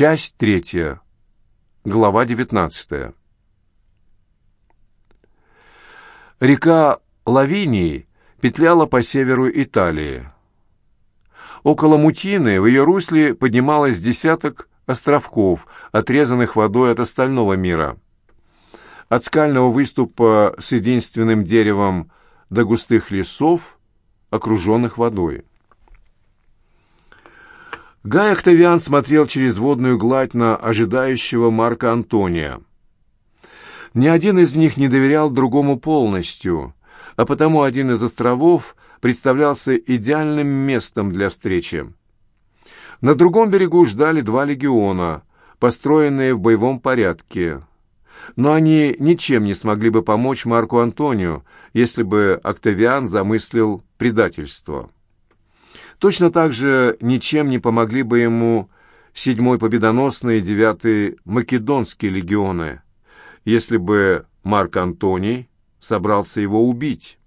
Часть третья. Глава девятнадцатая. Река Лавинии петляла по северу Италии. Около Мутины в ее русле поднималось десяток островков, отрезанных водой от остального мира. От скального выступа с единственным деревом до густых лесов, окруженных водой. Гай Октавиан смотрел через водную гладь на ожидающего Марка Антония. Ни один из них не доверял другому полностью, а потому один из островов представлялся идеальным местом для встречи. На другом берегу ждали два легиона, построенные в боевом порядке. Но они ничем не смогли бы помочь Марку Антонию, если бы Октавиан замыслил предательство. Точно так же ничем не помогли бы ему седьмой победоносный и девятый македонские легионы, если бы Марк Антоний собрался его убить.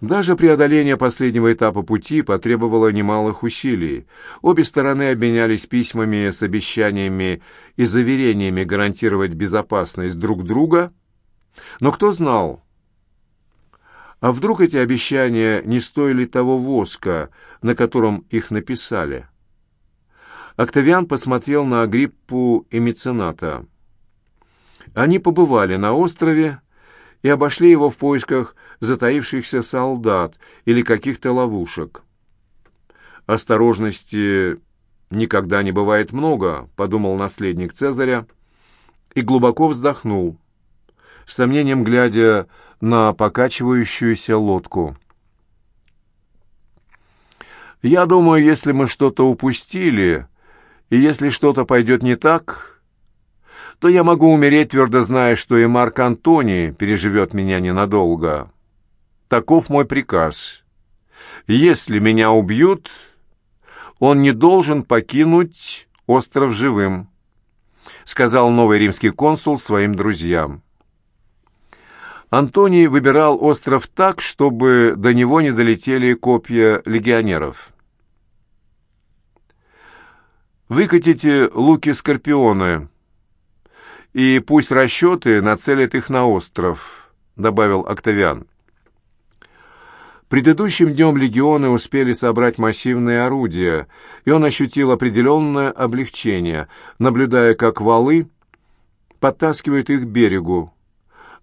Даже преодоление последнего этапа пути потребовало немалых усилий. Обе стороны обменялись письмами с обещаниями и заверениями гарантировать безопасность друг друга. Но кто знал, а вдруг эти обещания не стоили того воска, на котором их написали? Октавиан посмотрел на Агриппу и мецената. Они побывали на острове и обошли его в поисках затаившихся солдат или каких-то ловушек. «Осторожности никогда не бывает много», — подумал наследник Цезаря и глубоко вздохнул, с сомнением глядя на покачивающуюся лодку. «Я думаю, если мы что-то упустили, и если что-то пойдет не так, то я могу умереть, твердо зная, что и Марк Антоний переживет меня ненадолго. Таков мой приказ. Если меня убьют, он не должен покинуть остров живым», — сказал новый римский консул своим друзьям. Антоний выбирал остров так, чтобы до него не долетели копья легионеров. «Выкатите луки-скорпионы, и пусть расчеты нацелят их на остров», — добавил Октавиан. Предыдущим днем легионы успели собрать массивные орудия, и он ощутил определенное облегчение, наблюдая, как валы подтаскивают их к берегу,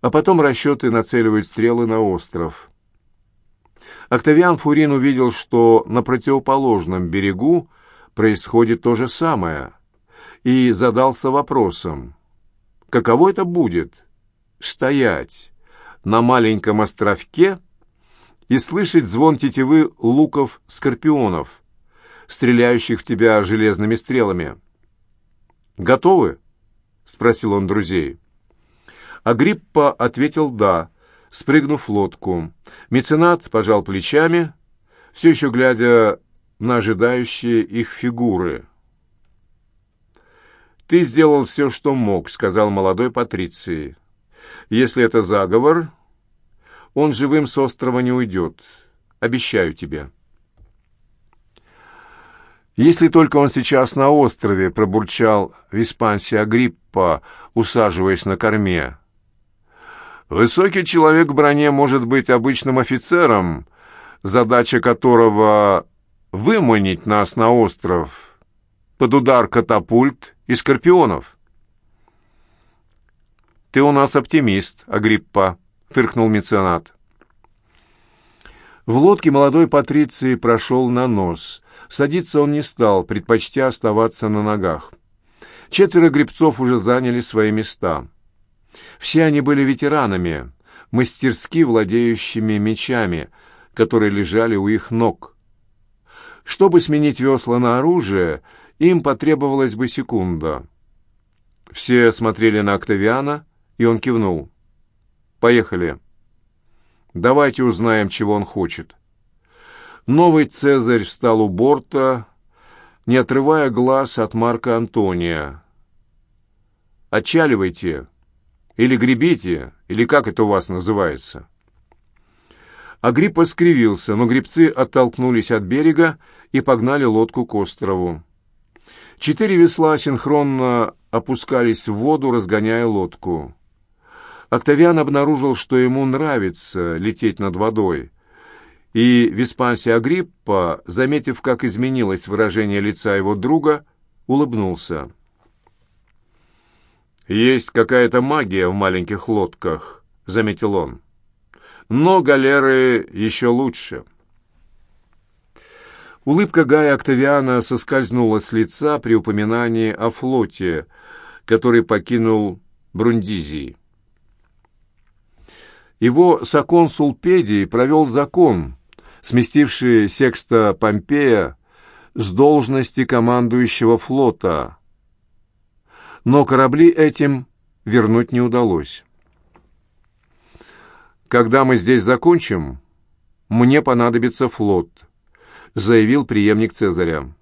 а потом расчеты нацеливают стрелы на остров. Октавиан Фурин увидел, что на противоположном берегу происходит то же самое, и задался вопросом, каково это будет — стоять на маленьком островке и слышать звон тетивы луков-скорпионов, стреляющих в тебя железными стрелами. «Готовы?» — спросил он друзей. Агриппа ответил «да», спрыгнув в лодку. Меценат пожал плечами, все еще глядя на ожидающие их фигуры. «Ты сделал все, что мог», — сказал молодой Патриции. «Если это заговор, он живым с острова не уйдет. Обещаю тебе». «Если только он сейчас на острове», — пробурчал Виспансия Агриппа, усаживаясь на корме. Высокий человек в броне может быть обычным офицером, задача которого — выманить нас на остров под удар катапульт и скорпионов. «Ты у нас оптимист, Агриппа», — фыркнул меценат. В лодке молодой Патриции прошел на нос. Садиться он не стал, предпочтя оставаться на ногах. Четверо гребцов уже заняли свои места. Все они были ветеранами, мастерски владеющими мечами, которые лежали у их ног. Чтобы сменить весла на оружие, им потребовалась бы секунда. Все смотрели на Октавиана, и он кивнул. «Поехали. Давайте узнаем, чего он хочет». Новый Цезарь встал у борта, не отрывая глаз от Марка Антония. «Отчаливайте!» Или гребите, или как это у вас называется?» Агриппа скривился, но гребцы оттолкнулись от берега и погнали лодку к острову. Четыре весла синхронно опускались в воду, разгоняя лодку. Октавиан обнаружил, что ему нравится лететь над водой, и Веспасия Агриппа, заметив, как изменилось выражение лица его друга, улыбнулся. «Есть какая-то магия в маленьких лодках», — заметил он. «Но галеры еще лучше». Улыбка Гая Октавиана соскользнула с лица при упоминании о флоте, который покинул Брундизий. Его соконсул Педий провел закон, сместивший Секста Помпея с должности командующего флота, но корабли этим вернуть не удалось. «Когда мы здесь закончим, мне понадобится флот», — заявил преемник Цезаря.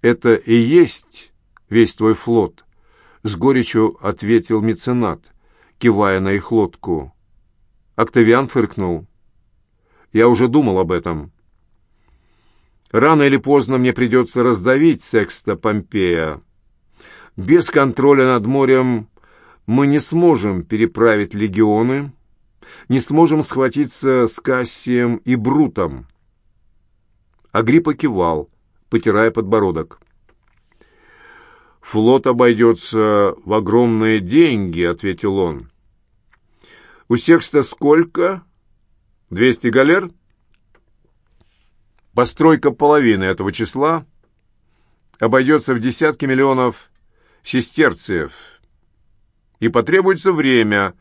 «Это и есть весь твой флот», — с горечью ответил меценат, кивая на их лодку. Октавиан фыркнул. «Я уже думал об этом». «Рано или поздно мне придется раздавить Секста Помпея», без контроля над морем мы не сможем переправить легионы, не сможем схватиться с Кассием и Брутом. Агриппа кивал, потирая подбородок. «Флот обойдется в огромные деньги», — ответил он. «У Секста сколько? Двести галер?» Постройка половины этого числа обойдется в десятки миллионов сестерциев, и потребуется время,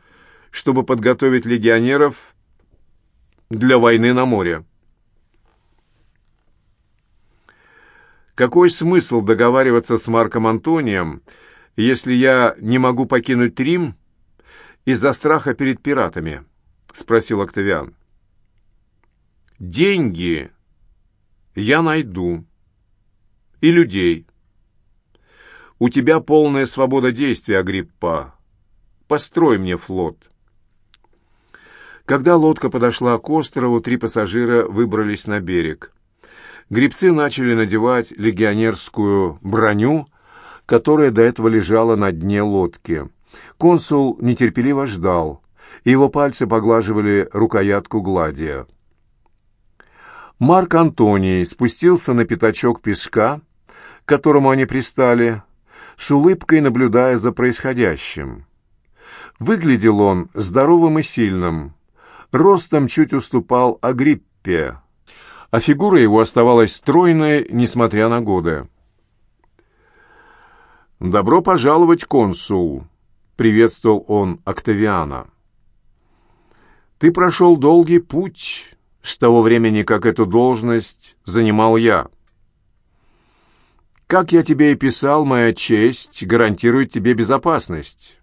чтобы подготовить легионеров для войны на море. Какой смысл договариваться с Марком Антонием, если я не могу покинуть Рим из-за страха перед пиратами? — спросил Октавиан. «Деньги я найду. И людей. У тебя полная свобода действия, Агриппа. Построй мне флот». Когда лодка подошла к острову, три пассажира выбрались на берег. Гребцы начали надевать легионерскую броню, которая до этого лежала на дне лодки. Консул нетерпеливо ждал, и его пальцы поглаживали рукоятку гладия. Марк Антоний спустился на пятачок песка, к которому они пристали, с улыбкой наблюдая за происходящим. Выглядел он здоровым и сильным, ростом чуть уступал Агриппе, а фигура его оставалась стройной, несмотря на годы. «Добро пожаловать, консул!» — приветствовал он Октавиана. «Ты прошел долгий путь с того времени, как эту должность занимал я. Как я тебе и писал, моя честь гарантирует тебе безопасность.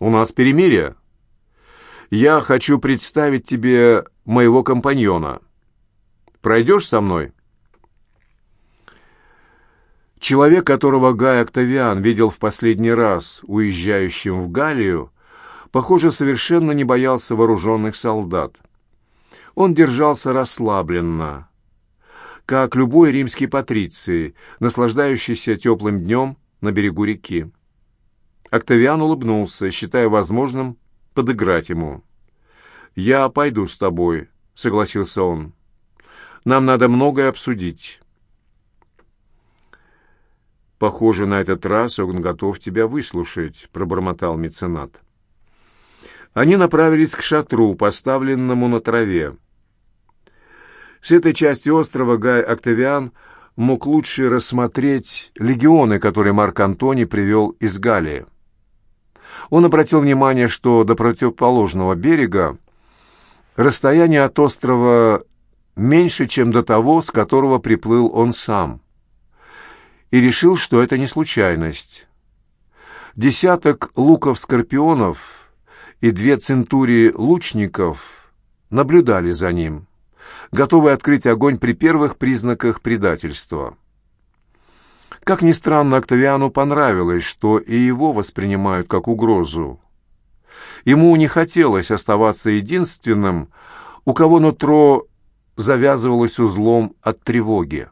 У нас перемирие. Я хочу представить тебе моего компаньона. Пройдешь со мной?» Человек, которого Гай Октавиан видел в последний раз уезжающим в Галлию, похоже, совершенно не боялся вооруженных солдат. Он держался расслабленно, как любой римский патриций, наслаждающийся теплым днем на берегу реки. Октавиан улыбнулся, считая возможным подыграть ему. «Я пойду с тобой», — согласился он. «Нам надо многое обсудить». «Похоже, на этот раз он готов тебя выслушать», — пробормотал меценат. Они направились к шатру, поставленному на траве. С этой части острова Гай Октавиан мог лучше рассмотреть легионы, которые Марк Антоний привел из Галлии. Он обратил внимание, что до противоположного берега расстояние от острова меньше, чем до того, с которого приплыл он сам, и решил, что это не случайность. Десяток луков-скорпионов и две центурии лучников наблюдали за ним готовый открыть огонь при первых признаках предательства. Как ни странно, Октавиану понравилось, что и его воспринимают как угрозу. Ему не хотелось оставаться единственным, у кого нутро завязывалось узлом от тревоги.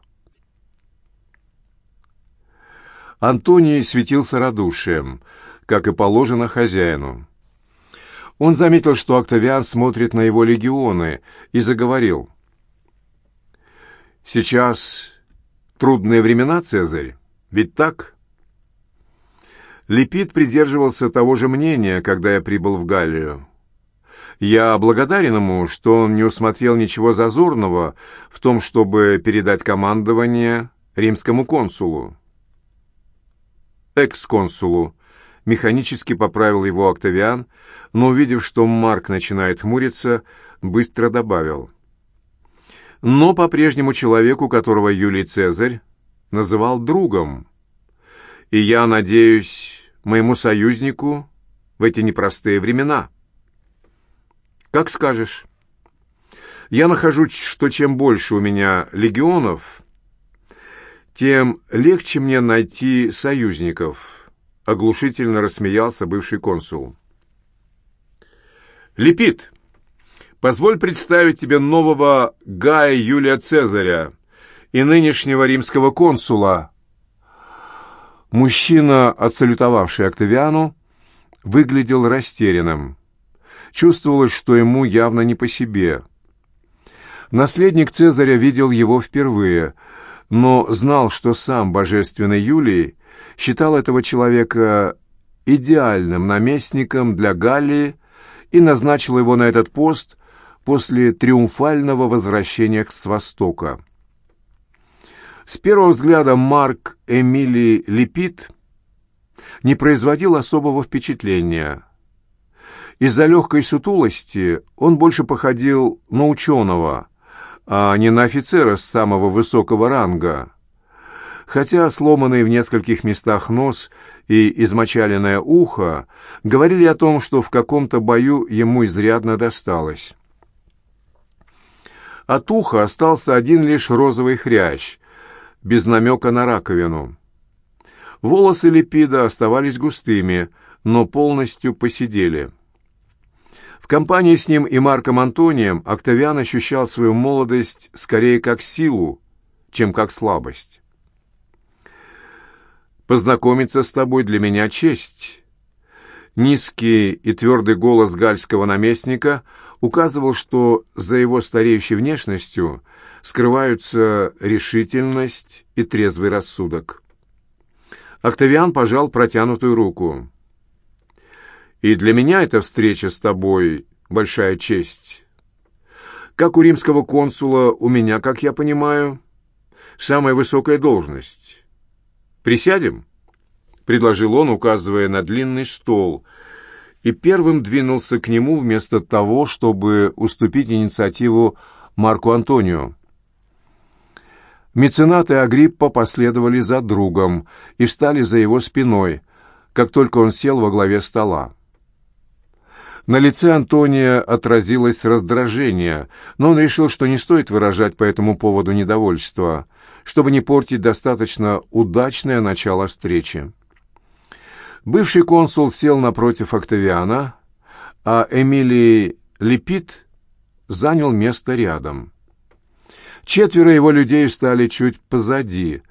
Антоний светился радушием, как и положено хозяину. Он заметил, что Октавиан смотрит на его легионы, и заговорил. «Сейчас трудные времена, Цезарь, ведь так?» Лепит придерживался того же мнения, когда я прибыл в Галлию. Я благодарен ему, что он не усмотрел ничего зазорного в том, чтобы передать командование римскому консулу. Экс-консулу. Механически поправил его Октавиан, но, увидев, что Марк начинает хмуриться, быстро добавил. Но по-прежнему человеку, которого Юлий Цезарь называл другом. И я надеюсь моему союзнику в эти непростые времена. Как скажешь. Я нахожу, что чем больше у меня легионов, тем легче мне найти союзников, оглушительно рассмеялся бывший консул. Лепит, позволь представить тебе нового Гая Юлия Цезаря и нынешнего римского консула. Мужчина, отсалютовавший Октавиану, выглядел растерянным. Чувствовалось, что ему явно не по себе. Наследник Цезаря видел его впервые, но знал, что сам божественный Юлий считал этого человека идеальным наместником для Галлии и назначил его на этот пост после триумфального возвращения с Востока. С первого взгляда Марк Эмилий Лепит не производил особого впечатления. Из-за легкой сутулости он больше походил на ученого, а не на офицера самого высокого ранга. Хотя сломанный в нескольких местах нос и измочаленное ухо говорили о том, что в каком-то бою ему изрядно досталось. От уха остался один лишь розовый хрящ, без намека на раковину. Волосы Липида оставались густыми, но полностью посидели. В компании с ним и Марком Антонием Октавиан ощущал свою молодость скорее как силу, чем как слабость. «Познакомиться с тобой для меня честь». Низкий и твердый голос гальского наместника указывал, что за его стареющей внешностью скрываются решительность и трезвый рассудок. Октавиан пожал протянутую руку. И для меня эта встреча с тобой — большая честь. Как у римского консула, у меня, как я понимаю, самая высокая должность. Присядем?» — предложил он, указывая на длинный стол, и первым двинулся к нему вместо того, чтобы уступить инициативу Марку Антонио. Меценаты Агриппа последовали за другом и встали за его спиной, как только он сел во главе стола. На лице Антония отразилось раздражение, но он решил, что не стоит выражать по этому поводу недовольство, чтобы не портить достаточно удачное начало встречи. Бывший консул сел напротив Октавиана, а Эмилий Лепит занял место рядом. Четверо его людей встали чуть позади,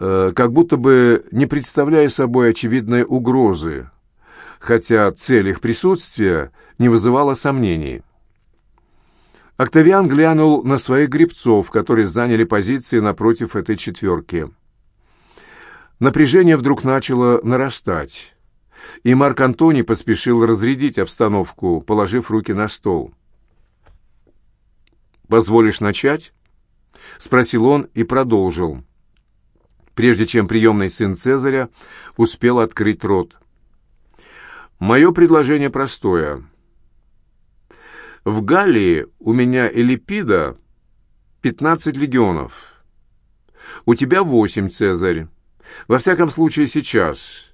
э, как будто бы не представляя собой очевидной угрозы, хотя цель их присутствия не вызывала сомнений. Октавиан глянул на своих гребцов, которые заняли позиции напротив этой четверки. Напряжение вдруг начало нарастать, и Марк Антоний поспешил разрядить обстановку, положив руки на стол. «Позволишь начать?» — спросил он и продолжил, прежде чем приемный сын Цезаря успел открыть рот. Мое предложение простое. В Галлии у меня Элипида пятнадцать легионов. У тебя восемь, Цезарь. Во всяком случае сейчас,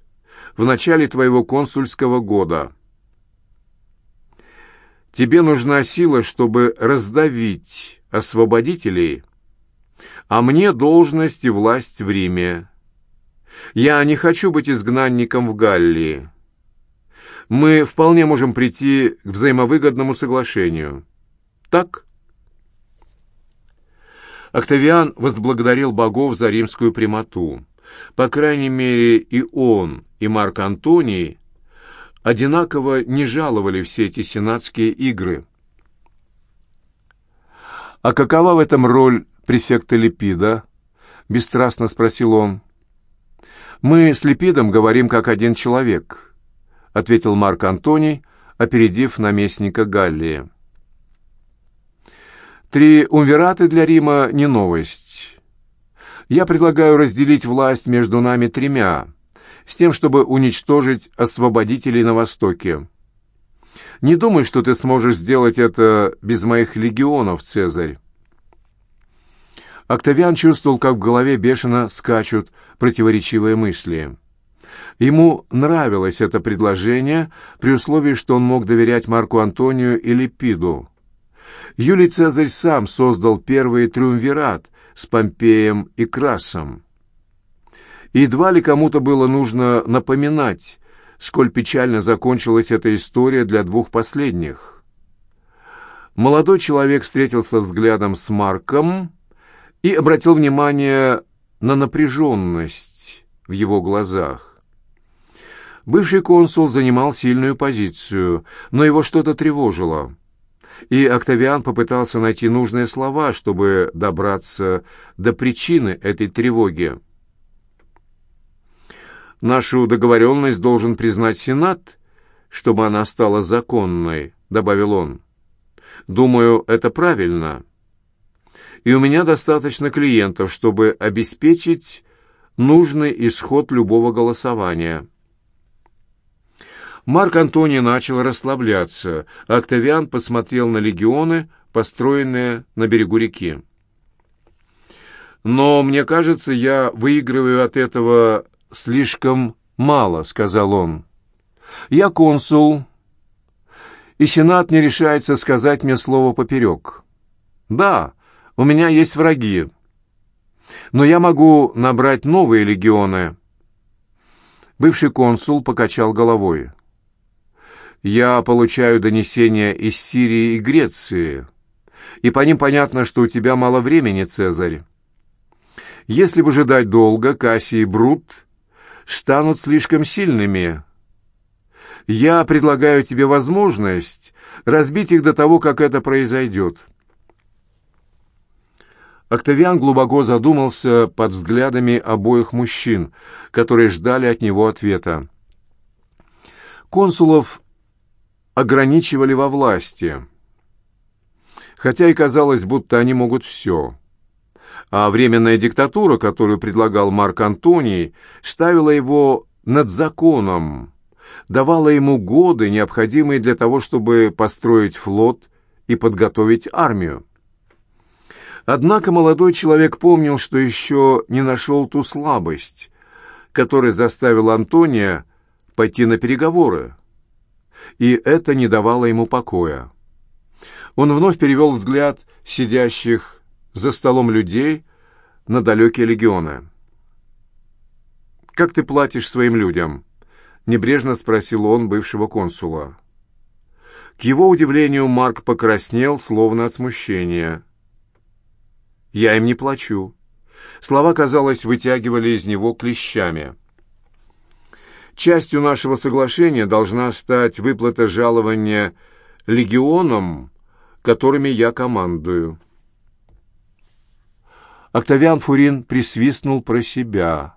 в начале твоего консульского года. Тебе нужна сила, чтобы раздавить освободителей, а мне должность и власть в Риме. Я не хочу быть изгнанником в Галлии мы вполне можем прийти к взаимовыгодному соглашению. Так? Октавиан возблагодарил богов за римскую прямоту. По крайней мере, и он, и Марк Антоний одинаково не жаловали все эти сенатские игры. «А какова в этом роль префекта Липида?» — бесстрастно спросил он. «Мы с Липидом говорим как один человек», — ответил Марк Антоний, опередив наместника Галлии. «Три умвираты для Рима не новость. Я предлагаю разделить власть между нами тремя, с тем, чтобы уничтожить освободителей на Востоке. Не думай, что ты сможешь сделать это без моих легионов, Цезарь. Октавиан чувствовал, как в голове бешено скачут противоречивые мысли. Ему нравилось это предложение при условии, что он мог доверять Марку Антонию и Липиду. Юлий Цезарь сам создал первый триумвират с Помпеем и Красом. едва ли кому-то было нужно напоминать, сколь печально закончилась эта история для двух последних. Молодой человек встретился взглядом с Марком и обратил внимание на напряженность в его глазах. Бывший консул занимал сильную позицию, но его что-то тревожило и Октавиан попытался найти нужные слова, чтобы добраться до причины этой тревоги. «Нашу договоренность должен признать Сенат, чтобы она стала законной», — добавил он. «Думаю, это правильно. И у меня достаточно клиентов, чтобы обеспечить нужный исход любого голосования». Марк Антоний начал расслабляться, а Октавиан посмотрел на легионы, построенные на берегу реки. «Но мне кажется, я выигрываю от этого слишком мало», — сказал он. «Я консул, и Сенат не решается сказать мне слово поперек. Да, у меня есть враги, но я могу набрать новые легионы». Бывший консул покачал головой. Я получаю донесения из Сирии и Греции, и по ним понятно, что у тебя мало времени, Цезарь. Если бы ждать долго, Кассий и Брут станут слишком сильными. Я предлагаю тебе возможность разбить их до того, как это произойдет». Октавиан глубоко задумался под взглядами обоих мужчин, которые ждали от него ответа. Консулов ограничивали во власти, хотя и казалось, будто они могут все. А временная диктатура, которую предлагал Марк Антоний, ставила его над законом, давала ему годы, необходимые для того, чтобы построить флот и подготовить армию. Однако молодой человек помнил, что еще не нашел ту слабость, которая заставила Антония пойти на переговоры и это не давало ему покоя. Он вновь перевел взгляд сидящих за столом людей на далекие легионы. «Как ты платишь своим людям?» — небрежно спросил он бывшего консула. К его удивлению Марк покраснел, словно от смущения. «Я им не плачу». Слова, казалось, вытягивали из него клещами. Частью нашего соглашения должна стать выплата жалования легионам, которыми я командую. Октавиан Фурин присвистнул про себя.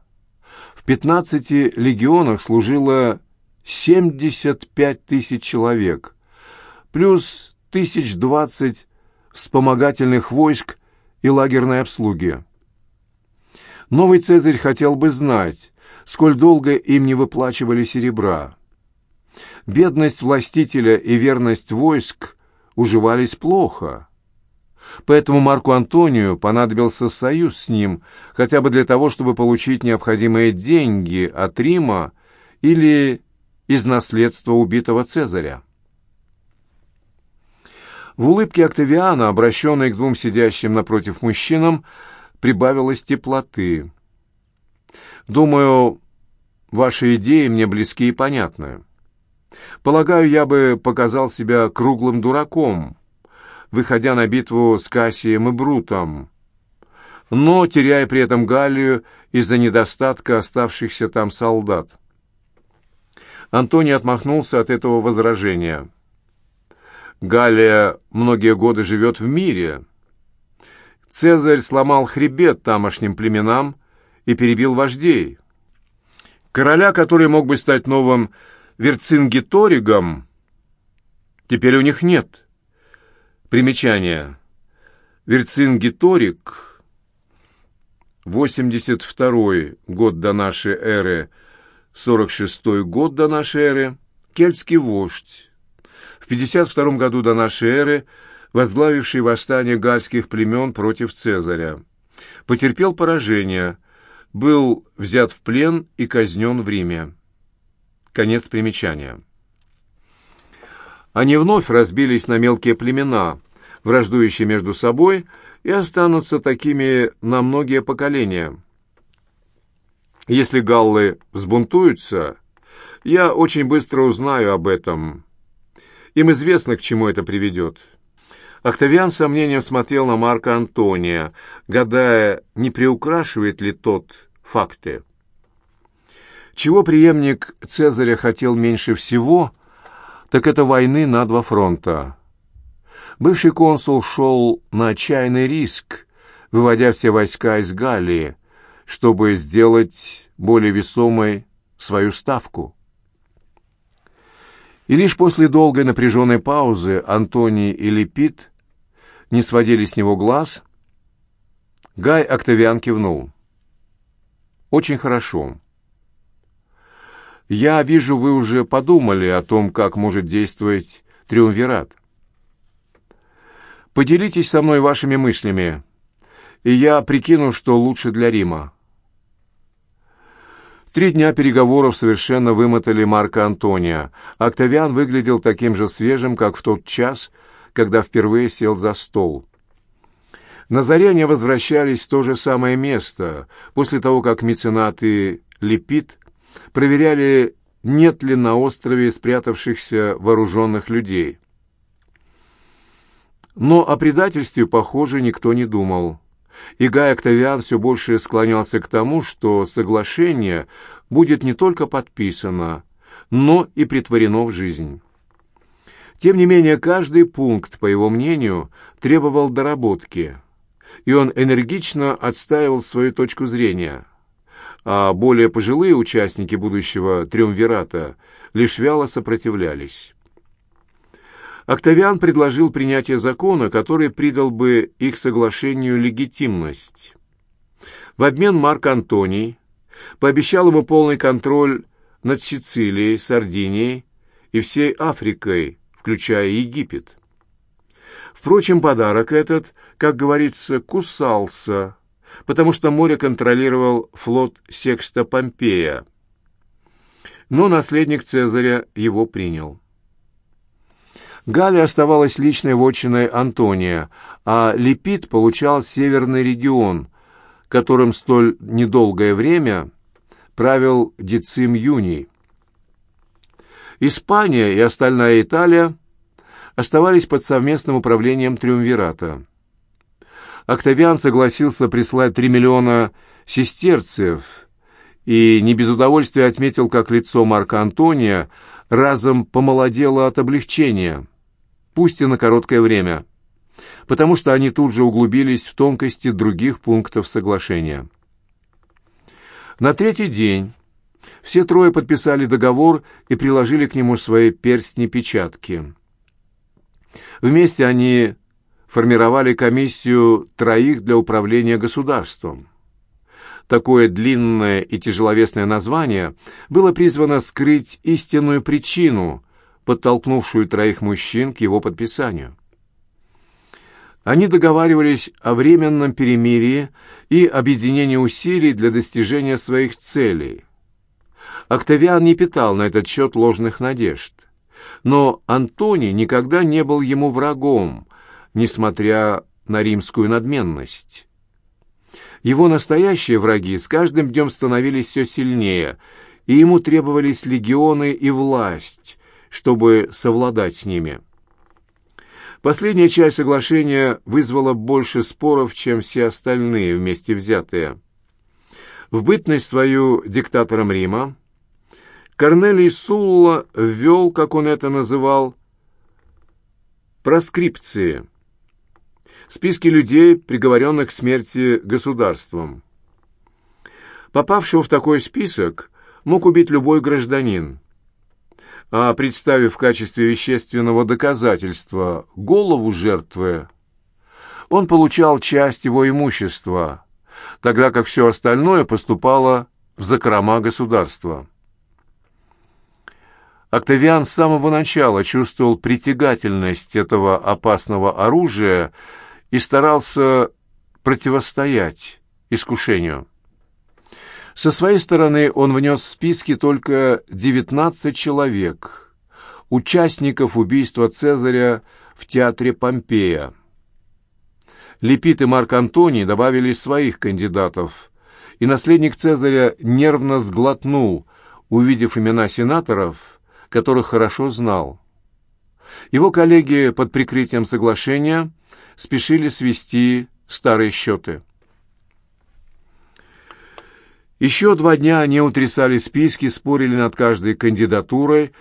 В пятнадцати легионах служило семьдесят пять тысяч человек, плюс тысяч двадцать вспомогательных войск и лагерной обслуги. Новый Цезарь хотел бы знать, сколь долго им не выплачивали серебра. Бедность властителя и верность войск уживались плохо. Поэтому Марку Антонию понадобился союз с ним, хотя бы для того, чтобы получить необходимые деньги от Рима или из наследства убитого Цезаря. В улыбке Октавиана, обращенной к двум сидящим напротив мужчинам, прибавилось теплоты. Думаю, ваши идеи мне близки и понятны. Полагаю, я бы показал себя круглым дураком, выходя на битву с Кассием и Брутом. но теряя при этом Галлию из-за недостатка оставшихся там солдат. Антоний отмахнулся от этого возражения. Галлия многие годы живет в мире. Цезарь сломал хребет тамошним племенам и перебил вождей. Короля, который мог бы стать новым Верцингеторигом, теперь у них нет. Примечание. Верцингеторик, 82 год до нашей эры, 46 год до нашей эры, кельтский вождь. В 52 году до нашей эры возглавивший восстание гальских племен против Цезаря. Потерпел поражение, был взят в плен и казнен в Риме. Конец примечания. Они вновь разбились на мелкие племена, враждующие между собой, и останутся такими на многие поколения. Если галлы взбунтуются, я очень быстро узнаю об этом. Им известно, к чему это приведет. Октавиан с сомнением смотрел на Марка Антония, гадая, не приукрашивает ли тот факты. Чего преемник Цезаря хотел меньше всего, так это войны на два фронта. Бывший консул шел на отчаянный риск, выводя все войска из Галлии, чтобы сделать более весомой свою ставку. И лишь после долгой напряженной паузы Антоний и Лепит не сводили с него глаз, Гай Октавиан кивнул. «Очень хорошо. Я вижу, вы уже подумали о том, как может действовать Триумвират. Поделитесь со мной вашими мыслями, и я прикину, что лучше для Рима». Три дня переговоров совершенно вымотали Марка Антония. Октавиан выглядел таким же свежим, как в тот час, когда впервые сел за стол. На заре они возвращались в то же самое место, после того, как меценаты Лепит проверяли, нет ли на острове спрятавшихся вооруженных людей. Но о предательстве, похоже, никто не думал. И Гай Октавиан все больше склонялся к тому, что соглашение будет не только подписано, но и притворено в жизнь. Тем не менее, каждый пункт, по его мнению, требовал доработки, и он энергично отстаивал свою точку зрения, а более пожилые участники будущего триумвирата лишь вяло сопротивлялись. Октавиан предложил принятие закона, который придал бы их соглашению легитимность. В обмен Марк Антоний пообещал ему полный контроль над Сицилией, Сардинией и всей Африкой, включая Египет. Впрочем, подарок этот, как говорится, кусался, потому что море контролировал флот Секста Помпея. Но наследник Цезаря его принял. Галия оставалась личной вотчиной Антония, а Лепит получал северный регион, которым столь недолгое время правил Децим Юний. Испания и остальная Италия оставались под совместным управлением Триумвирата. Октавиан согласился прислать 3 миллиона сестерцев и не без удовольствия отметил, как лицо Марка Антония разом помолодело от облегчения, пусть и на короткое время, потому что они тут же углубились в тонкости других пунктов соглашения. На третий день все трое подписали договор и приложили к нему свои перстни-печатки. Вместе они формировали комиссию троих для управления государством. Такое длинное и тяжеловесное название было призвано скрыть истинную причину, подтолкнувшую троих мужчин к его подписанию. Они договаривались о временном перемирии и объединении усилий для достижения своих целей – Октавиан не питал на этот счет ложных надежд. Но Антоний никогда не был ему врагом, несмотря на римскую надменность. Его настоящие враги с каждым днем становились все сильнее, и ему требовались легионы и власть, чтобы совладать с ними. Последняя часть соглашения вызвала больше споров, чем все остальные вместе взятые. В бытность свою диктатором Рима Корнелий Сулла ввел, как он это называл, проскрипции, списки людей, приговоренных к смерти государством. Попавшего в такой список мог убить любой гражданин, а представив в качестве вещественного доказательства голову жертвы, он получал часть его имущества, тогда как все остальное поступало в закрома государства. Октавиан с самого начала чувствовал притягательность этого опасного оружия и старался противостоять искушению. Со своей стороны он внес в списки только 19 человек, участников убийства Цезаря в театре Помпея. Лепит и Марк Антоний добавили своих кандидатов, и наследник Цезаря нервно сглотнул, увидев имена сенаторов, которых хорошо знал. Его коллеги под прикрытием соглашения спешили свести старые счеты. Еще два дня они утрясали списки, спорили над каждой кандидатурой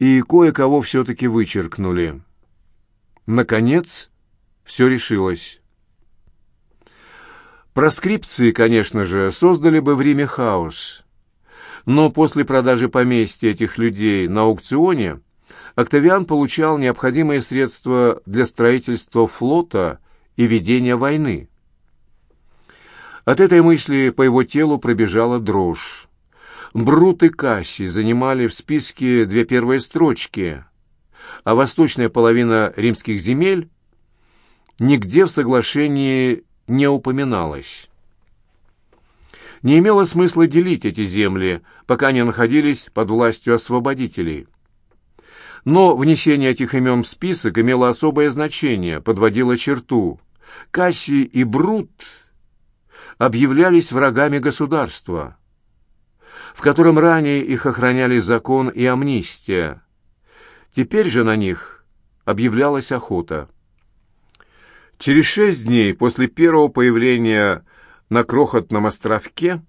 и кое-кого все-таки вычеркнули. Наконец, все решилось. Проскрипции, конечно же, создали бы в Риме хаос. Но после продажи поместья этих людей на аукционе Октавиан получал необходимые средства для строительства флота и ведения войны. От этой мысли по его телу пробежала дрожь. Брут и Касси занимали в списке две первые строчки, а восточная половина римских земель нигде в соглашении не упоминалась. Не имело смысла делить эти земли, пока они находились под властью освободителей. Но внесение этих имен в список имело особое значение, подводило черту. Кассий и Брут объявлялись врагами государства, в котором ранее их охраняли закон и амнистия. Теперь же на них объявлялась охота. Через шесть дней после первого появления на крохотном островке,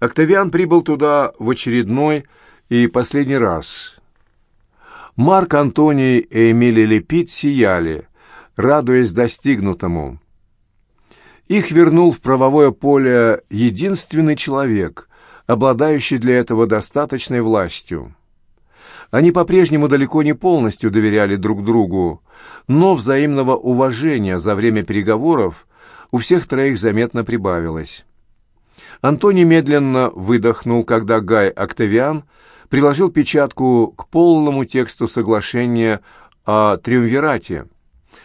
Октавиан прибыл туда в очередной и последний раз. Марк Антоний и Эмилий Лепит сияли, радуясь достигнутому. Их вернул в правовое поле единственный человек, обладающий для этого достаточной властью. Они по-прежнему далеко не полностью доверяли друг другу, но взаимного уважения за время переговоров у всех троих заметно прибавилось. Антоний медленно выдохнул, когда Гай Октавиан приложил печатку к полному тексту соглашения о триумвирате,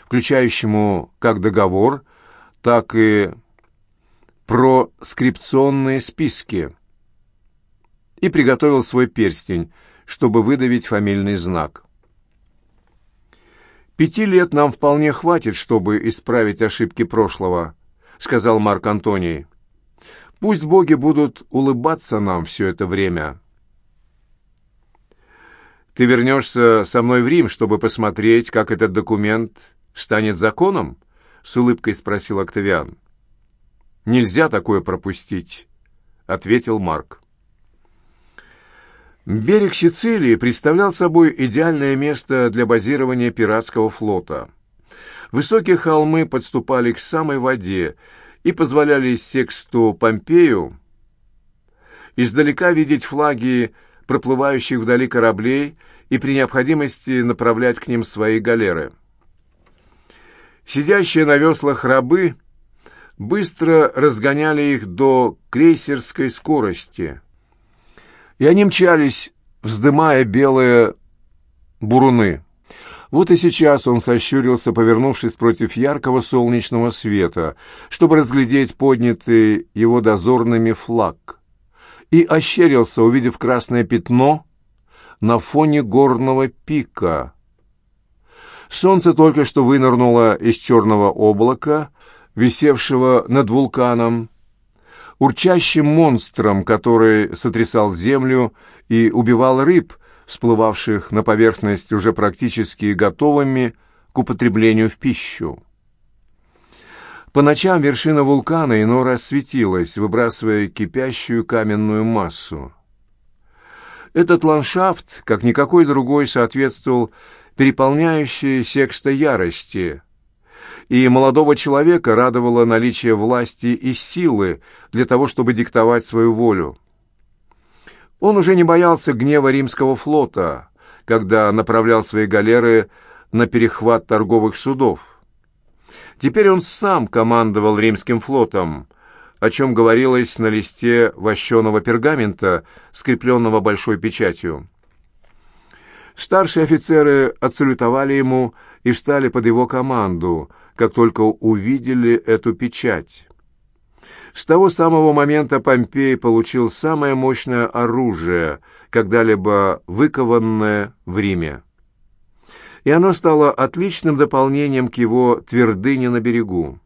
включающему как договор, так и проскрипционные списки, и приготовил свой перстень, чтобы выдавить фамильный знак. «Пяти лет нам вполне хватит, чтобы исправить ошибки прошлого», — сказал Марк Антоний. «Пусть боги будут улыбаться нам все это время». «Ты вернешься со мной в Рим, чтобы посмотреть, как этот документ станет законом?» — с улыбкой спросил Октавиан. «Нельзя такое пропустить», — ответил Марк. Берег Сицилии представлял собой идеальное место для базирования пиратского флота. Высокие холмы подступали к самой воде и позволяли Сексту Помпею издалека видеть флаги проплывающих вдали кораблей и при необходимости направлять к ним свои галеры. Сидящие на веслах рабы быстро разгоняли их до крейсерской скорости – и они мчались, вздымая белые буруны. Вот и сейчас он сощурился, повернувшись против яркого солнечного света, чтобы разглядеть поднятый его дозорными флаг, и ощерился, увидев красное пятно на фоне горного пика. Солнце только что вынырнуло из черного облака, висевшего над вулканом, урчащим монстром, который сотрясал землю и убивал рыб, всплывавших на поверхность уже практически готовыми к употреблению в пищу. По ночам вершина вулкана иной раз светилась, выбрасывая кипящую каменную массу. Этот ландшафт, как никакой другой, соответствовал переполняющей секста ярости, и молодого человека радовало наличие власти и силы для того, чтобы диктовать свою волю. Он уже не боялся гнева римского флота, когда направлял свои галеры на перехват торговых судов. Теперь он сам командовал римским флотом, о чем говорилось на листе вощеного пергамента, скрепленного большой печатью. Старшие офицеры отсалютовали ему и встали под его команду, как только увидели эту печать. С того самого момента Помпей получил самое мощное оружие, когда-либо выкованное в Риме и оно стало отличным дополнением к его твердыне на берегу.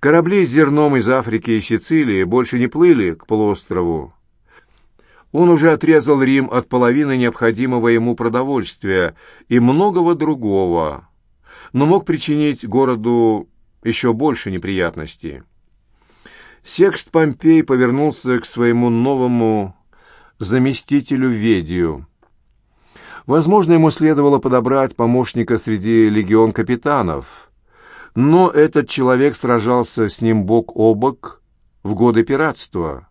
Корабли с зерном из Африки и Сицилии больше не плыли к полуострову. Он уже отрезал Рим от половины необходимого ему продовольствия и многого другого, но мог причинить городу еще больше неприятностей. Секст Помпей повернулся к своему новому заместителю Ведию. Возможно, ему следовало подобрать помощника среди легион капитанов, но этот человек сражался с ним бок о бок в годы пиратства,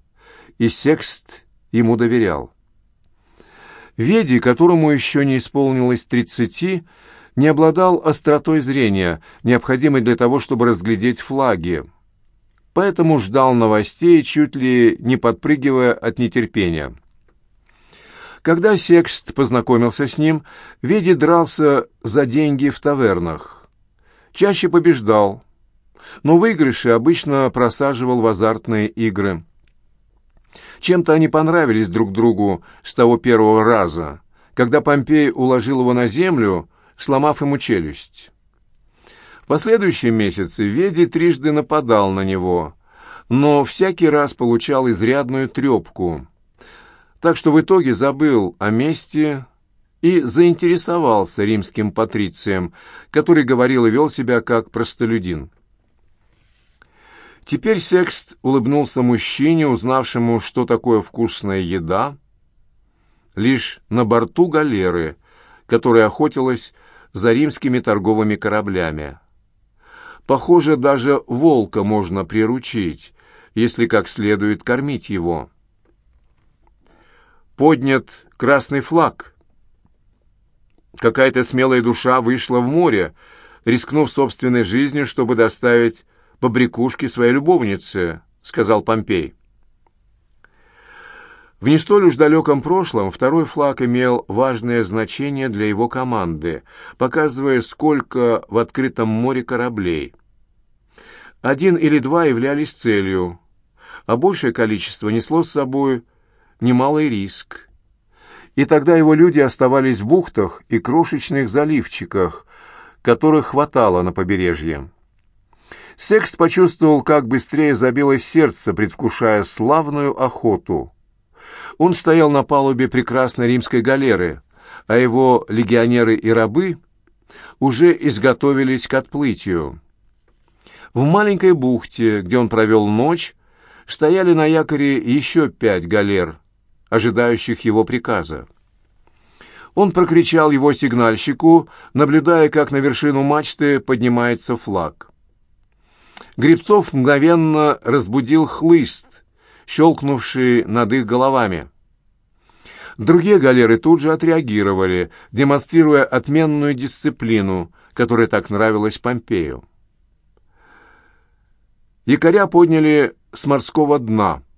и Секст ему доверял. Веди, которому еще не исполнилось тридцати, не обладал остротой зрения, необходимой для того, чтобы разглядеть флаги, поэтому ждал новостей, чуть ли не подпрыгивая от нетерпения. Когда Секст познакомился с ним, Веди дрался за деньги в тавернах. Чаще побеждал, но выигрыши обычно просаживал в азартные игры. Чем-то они понравились друг другу с того первого раза, когда Помпей уложил его на землю, сломав ему челюсть. В последующие месяцы Веди трижды нападал на него, но всякий раз получал изрядную трепку – так что в итоге забыл о мести и заинтересовался римским патрицием, который говорил и вел себя как простолюдин. Теперь Секст улыбнулся мужчине, узнавшему, что такое вкусная еда, лишь на борту галеры, которая охотилась за римскими торговыми кораблями. Похоже, даже волка можно приручить, если как следует кормить его поднят красный флаг. Какая-то смелая душа вышла в море, рискнув собственной жизнью, чтобы доставить побрякушки своей любовнице, сказал Помпей. В не столь уж далеком прошлом второй флаг имел важное значение для его команды, показывая, сколько в открытом море кораблей. Один или два являлись целью, а большее количество несло с собой немалый риск. И тогда его люди оставались в бухтах и крошечных заливчиках, которых хватало на побережье. Секст почувствовал, как быстрее забилось сердце, предвкушая славную охоту. Он стоял на палубе прекрасной римской галеры, а его легионеры и рабы уже изготовились к отплытию. В маленькой бухте, где он провел ночь, стояли на якоре еще пять галер, ожидающих его приказа. Он прокричал его сигнальщику, наблюдая, как на вершину мачты поднимается флаг. Гребцов мгновенно разбудил хлыст, щелкнувший над их головами. Другие галеры тут же отреагировали, демонстрируя отменную дисциплину, которая так нравилась Помпею. Якоря подняли с морского дна —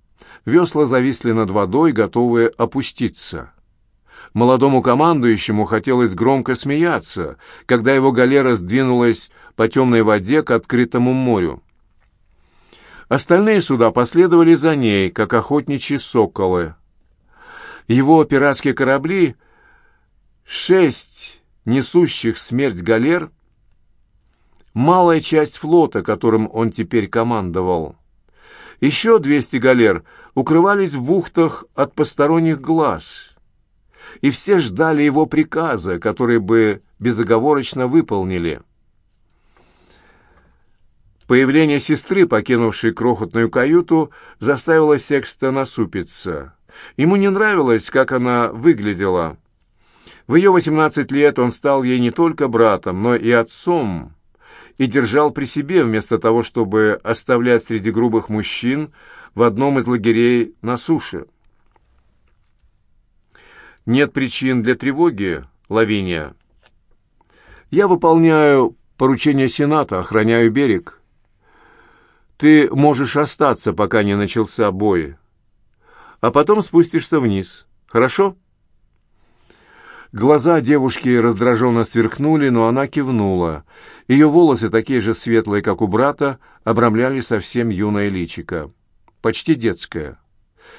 Весла зависли над водой, готовые опуститься. Молодому командующему хотелось громко смеяться, когда его галера сдвинулась по темной воде к открытому морю. Остальные суда последовали за ней, как охотничьи соколы. Его пиратские корабли, шесть несущих смерть галер, малая часть флота, которым он теперь командовал. Еще двести галер укрывались в бухтах от посторонних глаз, и все ждали его приказа, который бы безоговорочно выполнили. Появление сестры, покинувшей крохотную каюту, заставило Секста насупиться. Ему не нравилось, как она выглядела. В ее 18 лет он стал ей не только братом, но и отцом, и держал при себе, вместо того, чтобы оставлять среди грубых мужчин в одном из лагерей на суше. Нет причин для тревоги, Лавиния. Я выполняю поручение Сената, охраняю берег. Ты можешь остаться, пока не начался бой, а потом спустишься вниз. Хорошо? Глаза девушки раздраженно сверкнули, но она кивнула. Ее волосы, такие же светлые, как у брата, обрамляли совсем юное личико. Почти детское.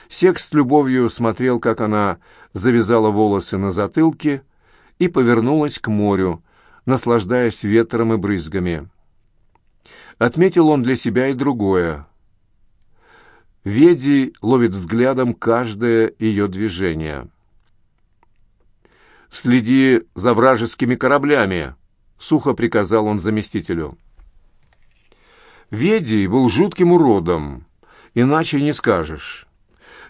Секс с любовью смотрел, как она завязала волосы на затылке и повернулась к морю, наслаждаясь ветром и брызгами. Отметил он для себя и другое. Веди ловит взглядом каждое ее движение. «Следи за вражескими кораблями», — сухо приказал он заместителю. Ведий был жутким уродом, иначе не скажешь.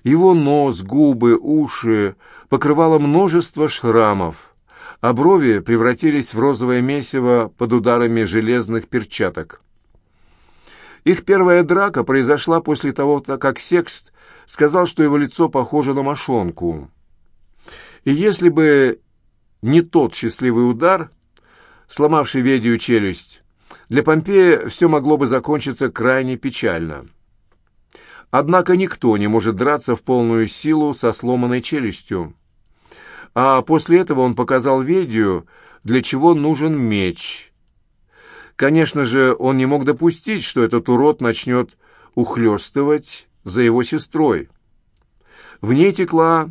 Его нос, губы, уши покрывало множество шрамов, а брови превратились в розовое месиво под ударами железных перчаток. Их первая драка произошла после того, как Секст сказал, что его лицо похоже на мошонку. И если бы не тот счастливый удар, сломавший Ведию челюсть, для Помпея все могло бы закончиться крайне печально. Однако никто не может драться в полную силу со сломанной челюстью. А после этого он показал Ведию, для чего нужен меч. Конечно же, он не мог допустить, что этот урод начнет ухлёстывать за его сестрой. В ней текла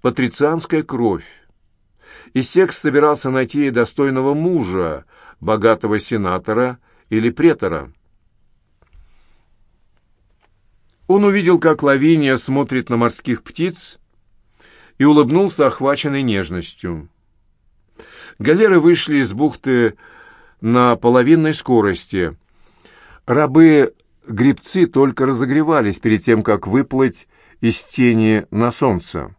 патрицианская кровь и Секс собирался найти ей достойного мужа, богатого сенатора или претора. Он увидел, как Лавиния смотрит на морских птиц и улыбнулся, охваченной нежностью. Галеры вышли из бухты на половинной скорости. Рабы-гребцы только разогревались перед тем, как выплыть из тени на солнце.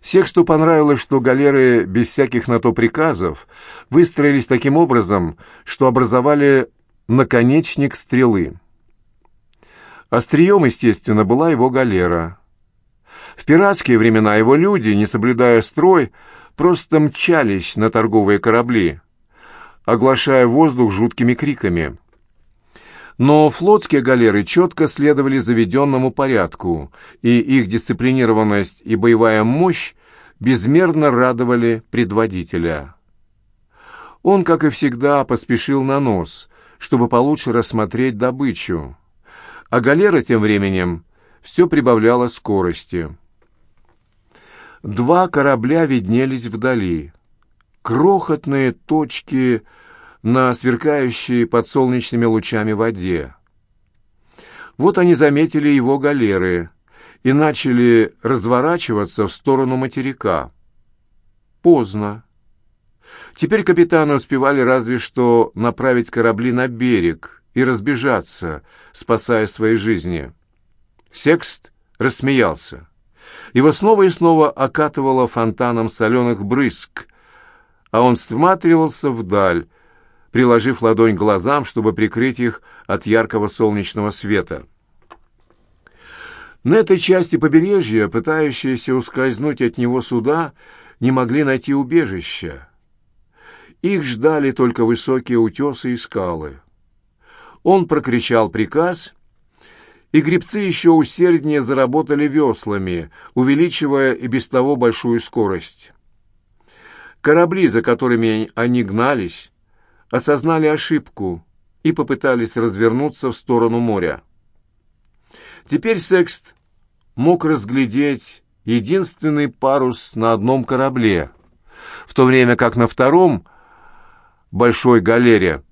Сексту понравилось, что галеры без всяких на то приказов выстроились таким образом, что образовали наконечник стрелы. Острием, естественно, была его галера. В пиратские времена его люди, не соблюдая строй, просто мчались на торговые корабли, оглашая воздух жуткими криками. Но флотские галеры четко следовали заведенному порядку, и их дисциплинированность и боевая мощь безмерно радовали предводителя. Он, как и всегда, поспешил на нос, чтобы получше рассмотреть добычу, а галера тем временем все прибавляла скорости. Два корабля виднелись вдали. Крохотные точки – на сверкающей под солнечными лучами воде. Вот они заметили его галеры и начали разворачиваться в сторону материка. Поздно. Теперь капитаны успевали разве что направить корабли на берег и разбежаться, спасая свои жизни. Секст рассмеялся. Его снова и снова окатывало фонтаном соленых брызг, а он всматривался вдаль, приложив ладонь к глазам, чтобы прикрыть их от яркого солнечного света. На этой части побережья, пытающиеся ускользнуть от него суда, не могли найти убежища. Их ждали только высокие утесы и скалы. Он прокричал приказ, и гребцы еще усерднее заработали веслами, увеличивая и без того большую скорость. Корабли, за которыми они гнались, осознали ошибку и попытались развернуться в сторону моря. Теперь Секст мог разглядеть единственный парус на одном корабле, в то время как на втором большой галере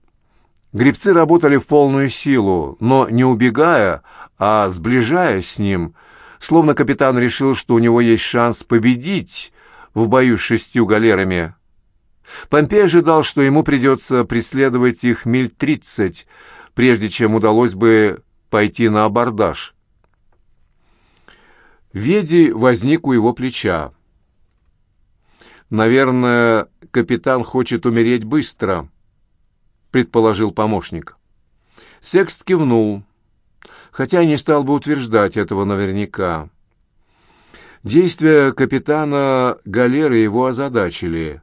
гребцы работали в полную силу, но не убегая, а сближаясь с ним, словно капитан решил, что у него есть шанс победить в бою с шестью галерами. Помпей ожидал, что ему придется преследовать их миль тридцать, прежде чем удалось бы пойти на абордаж. Веди возник у его плеча. «Наверное, капитан хочет умереть быстро», — предположил помощник. Секст кивнул, хотя не стал бы утверждать этого наверняка. Действия капитана галеры его озадачили,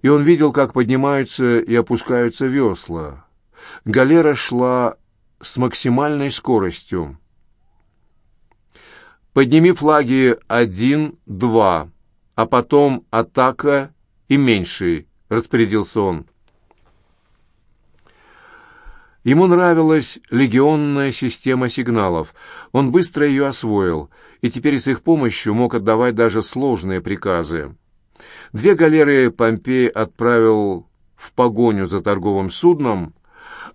и он видел, как поднимаются и опускаются весла. Галера шла с максимальной скоростью. «Подними флаги один, два, а потом атака и меньший», — распорядился он. Ему нравилась легионная система сигналов. Он быстро ее освоил, и теперь с их помощью мог отдавать даже сложные приказы. Две галеры Помпей отправил в погоню за торговым судном,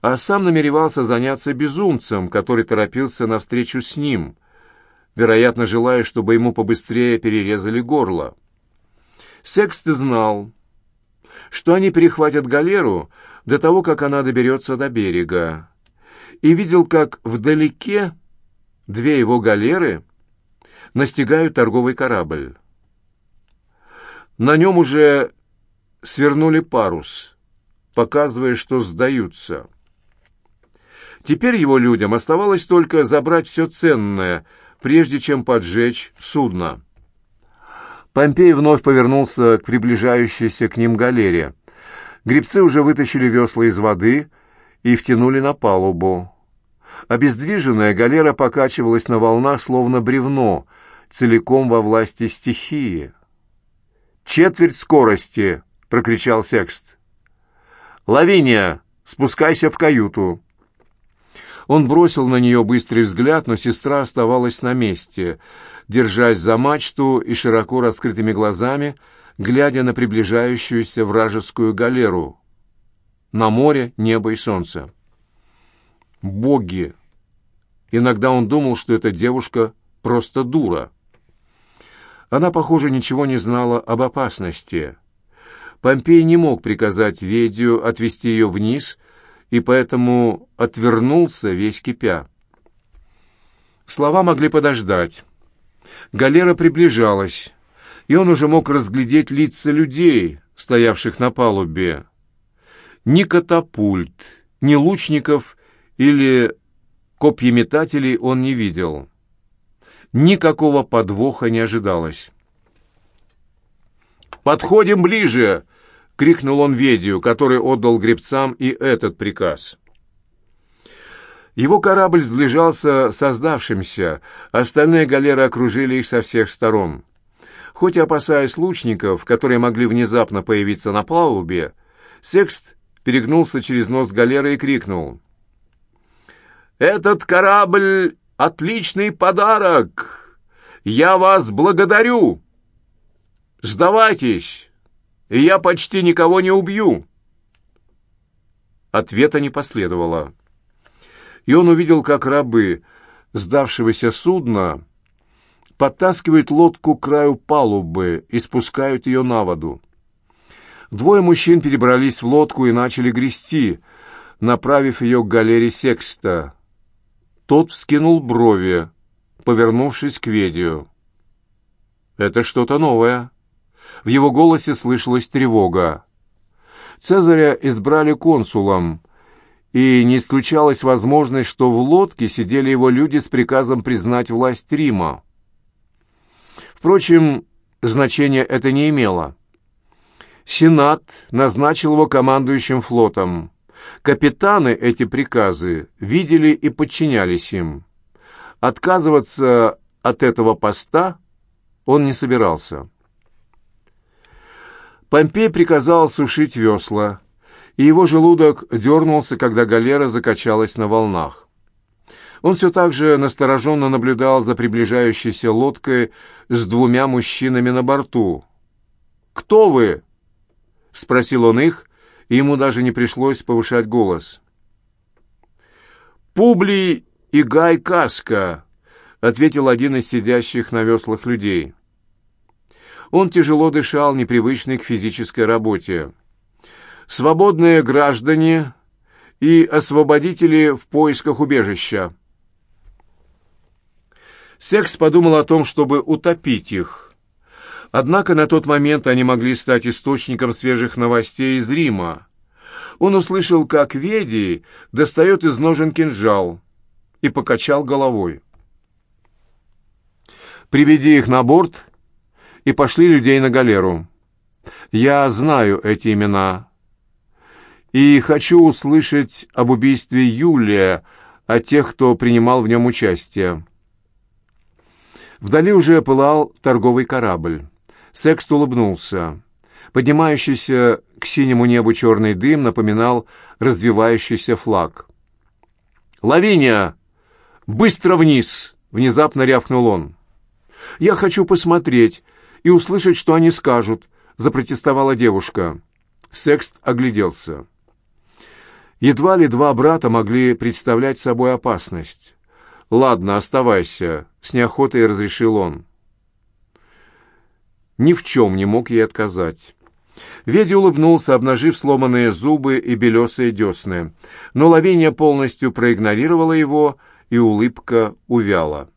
а сам намеревался заняться безумцем, который торопился навстречу с ним, вероятно, желая, чтобы ему побыстрее перерезали горло. Секст знал, что они перехватят галеру до того, как она доберется до берега, и видел, как вдалеке две его галеры настигают торговый корабль. На нем уже свернули парус, показывая, что сдаются. Теперь его людям оставалось только забрать все ценное, прежде чем поджечь судно. Помпей вновь повернулся к приближающейся к ним галере. Гребцы уже вытащили весла из воды и втянули на палубу. Обездвиженная галера покачивалась на волнах, словно бревно, целиком во власти стихии. «Четверть скорости!» — прокричал Секст. «Лавиния, спускайся в каюту!» Он бросил на нее быстрый взгляд, но сестра оставалась на месте, держась за мачту и широко раскрытыми глазами — глядя на приближающуюся вражескую галеру. На море, небо и солнце. Боги! Иногда он думал, что эта девушка просто дура. Она, похоже, ничего не знала об опасности. Помпей не мог приказать Ведию отвести ее вниз, и поэтому отвернулся весь кипя. Слова могли подождать. Галера приближалась и он уже мог разглядеть лица людей, стоявших на палубе. Ни катапульт, ни лучников или копьеметателей он не видел. Никакого подвоха не ожидалось. «Подходим ближе!» — крикнул он Ведию, который отдал гребцам и этот приказ. Его корабль сближался с создавшимся, остальные галеры окружили их со всех сторон. Хоть и опасаясь лучников, которые могли внезапно появиться на палубе, Секст перегнулся через нос галеры и крикнул. «Этот корабль — отличный подарок! Я вас благодарю! Сдавайтесь, и я почти никого не убью!» Ответа не последовало. И он увидел, как рабы сдавшегося судна подтаскивают лодку к краю палубы и спускают ее на воду. Двое мужчин перебрались в лодку и начали грести, направив ее к галере Секста. Тот вскинул брови, повернувшись к Ведию. «Это что-то новое». В его голосе слышалась тревога. Цезаря избрали консулом, и не исключалась возможность, что в лодке сидели его люди с приказом признать власть Рима. Впрочем, значения это не имело. Сенат назначил его командующим флотом. Капитаны эти приказы видели и подчинялись им. Отказываться от этого поста он не собирался. Помпей приказал сушить весла, и его желудок дернулся, когда галера закачалась на волнах. Он все так же настороженно наблюдал за приближающейся лодкой с двумя мужчинами на борту. «Кто вы?» — спросил он их, и ему даже не пришлось повышать голос. «Публий и Гай Каска», — ответил один из сидящих на веслах людей. Он тяжело дышал, непривычный к физической работе. свободные граждане и освободители в поисках убежища. Секс подумал о том, чтобы утопить их. Однако на тот момент они могли стать источником свежих новостей из Рима. Он услышал, как Веди достает из ножен кинжал и покачал головой. «Приведи их на борт и пошли людей на галеру. Я знаю эти имена и хочу услышать об убийстве Юлия, о тех, кто принимал в нем участие». Вдали уже пылал торговый корабль. Секст улыбнулся. Поднимающийся к синему небу черный дым напоминал развивающийся флаг. «Лавиния! Быстро вниз!» — внезапно рявкнул он. «Я хочу посмотреть и услышать, что они скажут», — запротестовала девушка. Секст огляделся. Едва ли два брата могли представлять собой опасность. «Ладно, оставайся», — с неохотой разрешил он. Ни в чем не мог ей отказать. Веди улыбнулся, обнажив сломанные зубы и белесые десны, но Лавиния полностью проигнорировала его, и улыбка увяла.